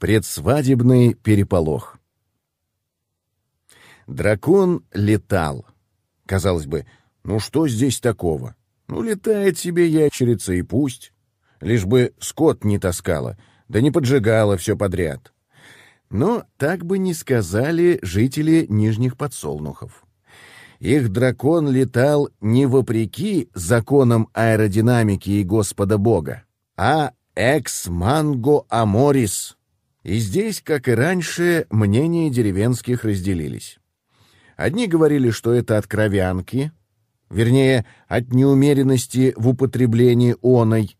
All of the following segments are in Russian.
Предсвадебный переполох. Дракон летал. Казалось бы, ну что здесь такого? Ну, летает себе ящерица и пусть. Лишь бы скот не таскала, да не поджигала все подряд. Но так бы не сказали жители Нижних Подсолнухов. Их дракон летал не вопреки законам аэродинамики и Господа Бога, а экс-манго аморис. И здесь, как и раньше, мнения деревенских разделились. Одни говорили, что это от кровянки, вернее, от неумеренности в употреблении оной.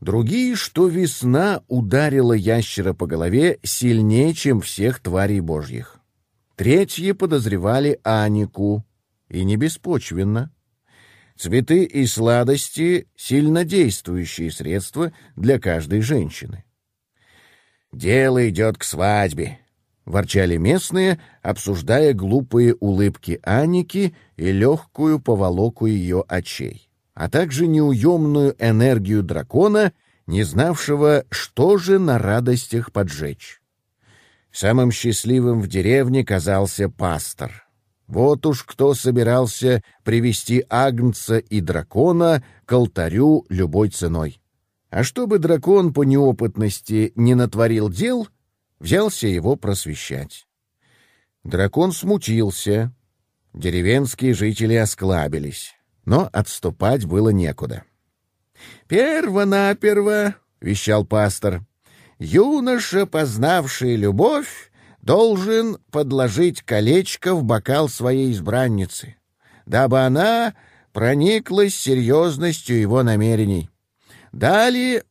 Другие, что весна ударила ящера по голове сильнее, чем всех тварей божьих. Третьи подозревали Анику, и не беспочвенно. Цветы и сладости — сильнодействующие средства для каждой женщины. «Дело идет к свадьбе», — ворчали местные, обсуждая глупые улыбки Аники и легкую поволоку ее очей, а также неуемную энергию дракона, не знавшего, что же на радостях поджечь. Самым счастливым в деревне казался пастор. Вот уж кто собирался привести Агнца и дракона к алтарю любой ценой. А чтобы дракон по неопытности не натворил дел, взялся его просвещать. Дракон смутился. Деревенские жители осклабились, но отступать было некуда. «Перво-наперво», — вещал пастор, — «юноша, познавший любовь, должен подложить колечко в бокал своей избранницы, дабы она прониклась серьезностью его намерений. Далее,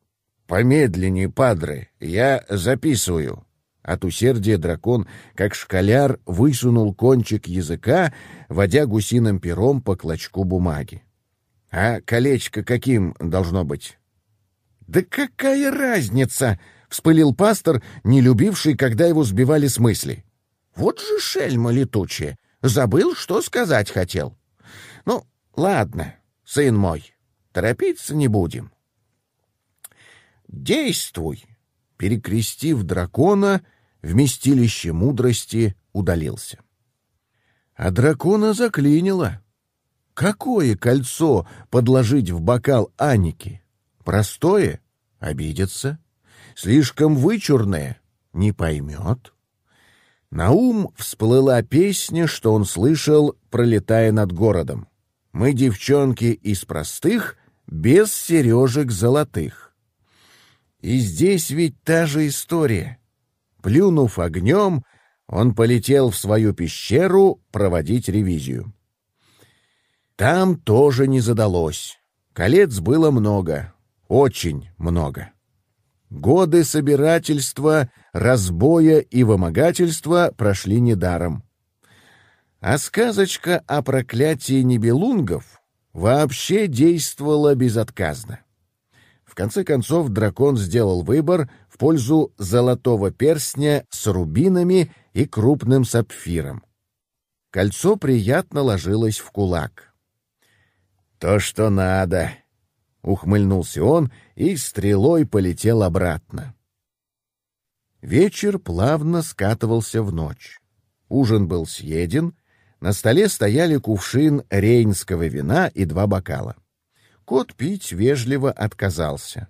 помедленнее, падре, я записываю. От усердия дракон, как школяр, высунул кончик языка, водя гусиным пером по клочку бумаги. А колечко каким должно быть? Да какая разница? вспылил пастор, не любивший, когда его сбивали с мысли. Вот же шельма летучая, забыл, что сказать хотел. Ну, ладно, сын мой, торопиться не будем. «Действуй!» Перекрестив дракона, вместилище мудрости удалился. А дракона заклинило. Какое кольцо подложить в бокал Аники? Простое — обидится. Слишком вычурное — не поймет. На ум всплыла песня, что он слышал, пролетая над городом. «Мы девчонки из простых, без сережек золотых». И здесь ведь та же история. Плюнув огнем, он полетел в свою пещеру проводить ревизию. Там тоже не задалось. Колец было много, очень много. Годы собирательства, разбоя и вымогательства прошли недаром. А сказочка о проклятии небелунгов вообще действовала безотказно. В конце концов дракон сделал выбор в пользу золотого перстня с рубинами и крупным сапфиром. Кольцо приятно ложилось в кулак. «То, что надо!» — ухмыльнулся он и стрелой полетел обратно. Вечер плавно скатывался в ночь. Ужин был съеден, на столе стояли кувшин рейнского вина и два бокала. Кот пить вежливо отказался.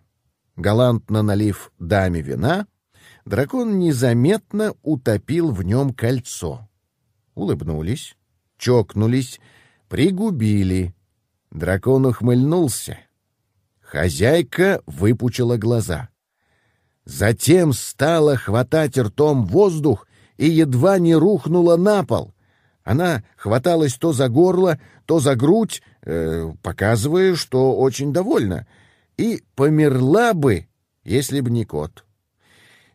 Галантно налив даме вина, дракон незаметно утопил в нем кольцо. Улыбнулись, чокнулись, пригубили. Дракон ухмыльнулся. Хозяйка выпучила глаза. Затем стала хватать ртом воздух и едва не рухнула на пол. Она хваталась то за горло, то за грудь, э, показывая, что очень довольна, и померла бы, если б не кот.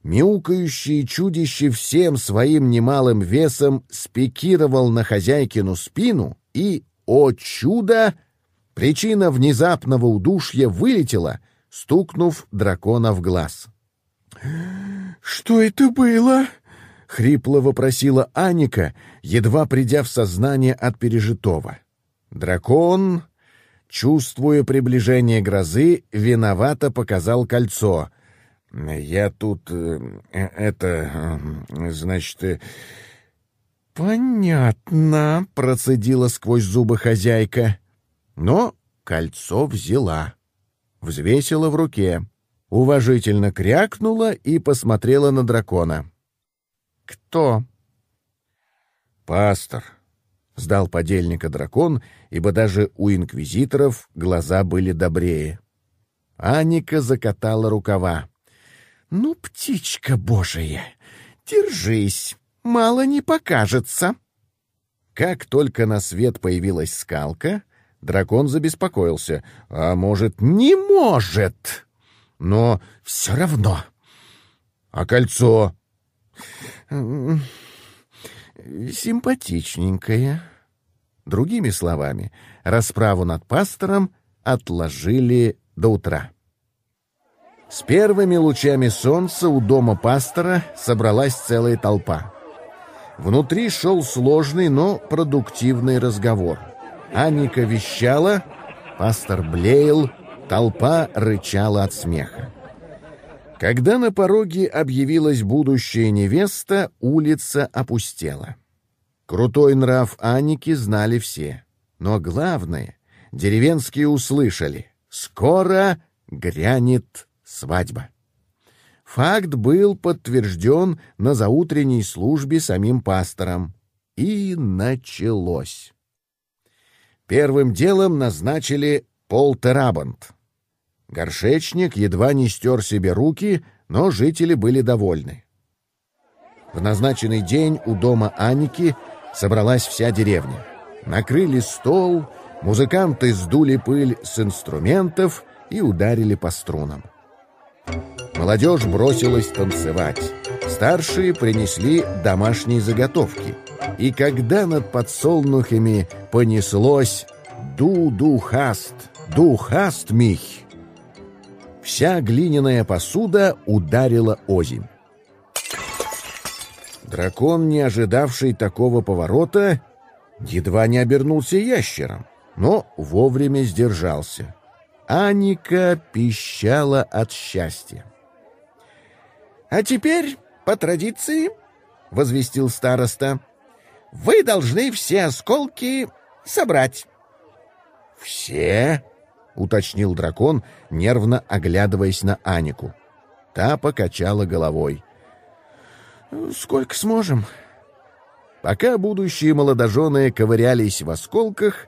Мяукающее чудище всем своим немалым весом спикировал на хозяйкину спину и, о чудо, причина внезапного удушья вылетела, стукнув дракона в глаз. «Что это было?» — хрипло вопросила Аника, едва придя в сознание от пережитого. Дракон, чувствуя приближение грозы, виновато показал кольцо. Я тут... Э, это... Значит... «Понятно», — процедила сквозь зубы хозяйка. Но кольцо взяла, взвесила в руке, уважительно крякнула и посмотрела на дракона. «Кто?» «Пастор», — сдал подельника дракон, ибо даже у инквизиторов глаза были добрее. Аника закатала рукава. «Ну, птичка божия, держись, мало не покажется». Как только на свет появилась скалка, дракон забеспокоился. «А может, не может?» «Но все равно». «А кольцо?» «Симпатичненькое». Другими словами, расправу над пастором отложили до утра. С первыми лучами солнца у дома пастора собралась целая толпа. Внутри шел сложный, но продуктивный разговор. Аника вещала, пастор блеял, толпа рычала от смеха. Когда на пороге объявилась будущая невеста, улица опустела. Крутой нрав Аники знали все. Но главное, деревенские услышали. Скоро грянет свадьба. Факт был подтвержден на заутренней службе самим пастором. И началось. Первым делом назначили полтерабант. Горшечник едва не стер себе руки, но жители были довольны. В назначенный день у дома Аники собралась вся деревня. Накрыли стол, музыканты сдули пыль с инструментов и ударили по струнам. Молодежь бросилась танцевать. Старшие принесли домашние заготовки. И когда над подсолнухами понеслось «ду-ду-хаст, ду-хаст мих», вся глиняная посуда ударила озимь. Дракон, не ожидавший такого поворота, едва не обернулся ящером, но вовремя сдержался. Аника пищала от счастья. «А теперь, по традиции, — возвестил староста, — вы должны все осколки собрать». «Все?» — уточнил дракон, нервно оглядываясь на Анику. Та покачала головой. «Сколько сможем?» Пока будущие молодожены ковырялись в осколках,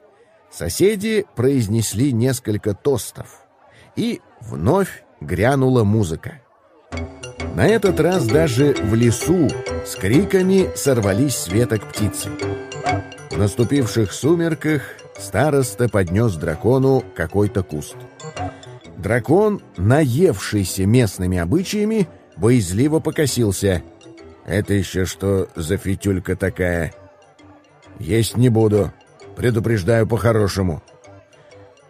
Соседи произнесли несколько тостов, и вновь грянула музыка. На этот раз даже в лесу с криками сорвались с веток птицы. В наступивших сумерках староста поднес дракону какой-то куст. Дракон, наевшийся местными обычаями, боязливо покосился. «Это еще что за фитюлька такая?» «Есть не буду», Предупреждаю по-хорошему».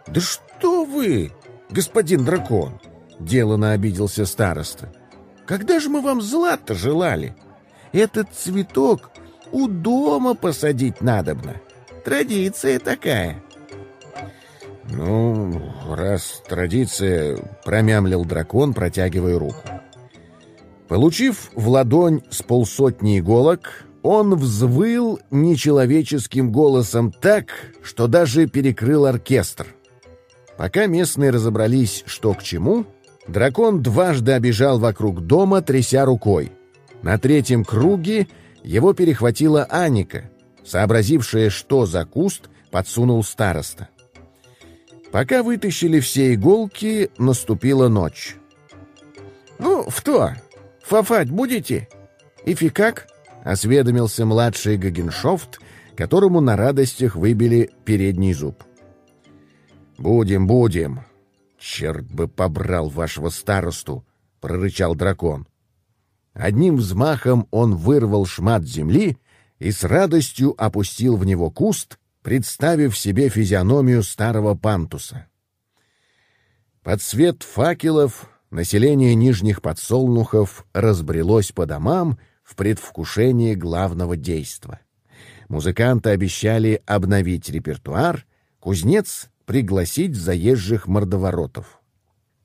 «Да что вы, господин дракон!» — делано обиделся староста. «Когда же мы вам зла-то желали? Этот цветок у дома посадить надобно. Традиция такая». «Ну, раз традиция...» — промямлил дракон, протягивая руку. Получив в ладонь с полсотни иголок, он взвыл нечеловеческим голосом так, что даже перекрыл оркестр. Пока местные разобрались, что к чему, дракон дважды обежал вокруг дома, тряся рукой. На третьем круге его перехватила Аника, сообразившая, что за куст подсунул староста. Пока вытащили все иголки, наступила ночь. «Ну, в то, фафать будете? И фикак?» осведомился младший Гагеншофт, которому на радостях выбили передний зуб. «Будем, будем. Черт бы побрал вашего старосту!» — прорычал дракон. Одним взмахом он вырвал шмат земли и с радостью опустил в него куст, представив себе физиономию старого пантуса. Под свет факелов население нижних подсолнухов разбрелось по домам, в предвкушении главного действа. Музыканты обещали обновить репертуар, кузнец — пригласить заезжих мордоворотов.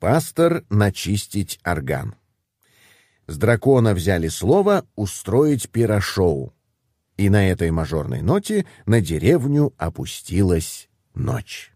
Пастор — начистить орган. С дракона взяли слово устроить пирошоу. И на этой мажорной ноте на деревню опустилась ночь.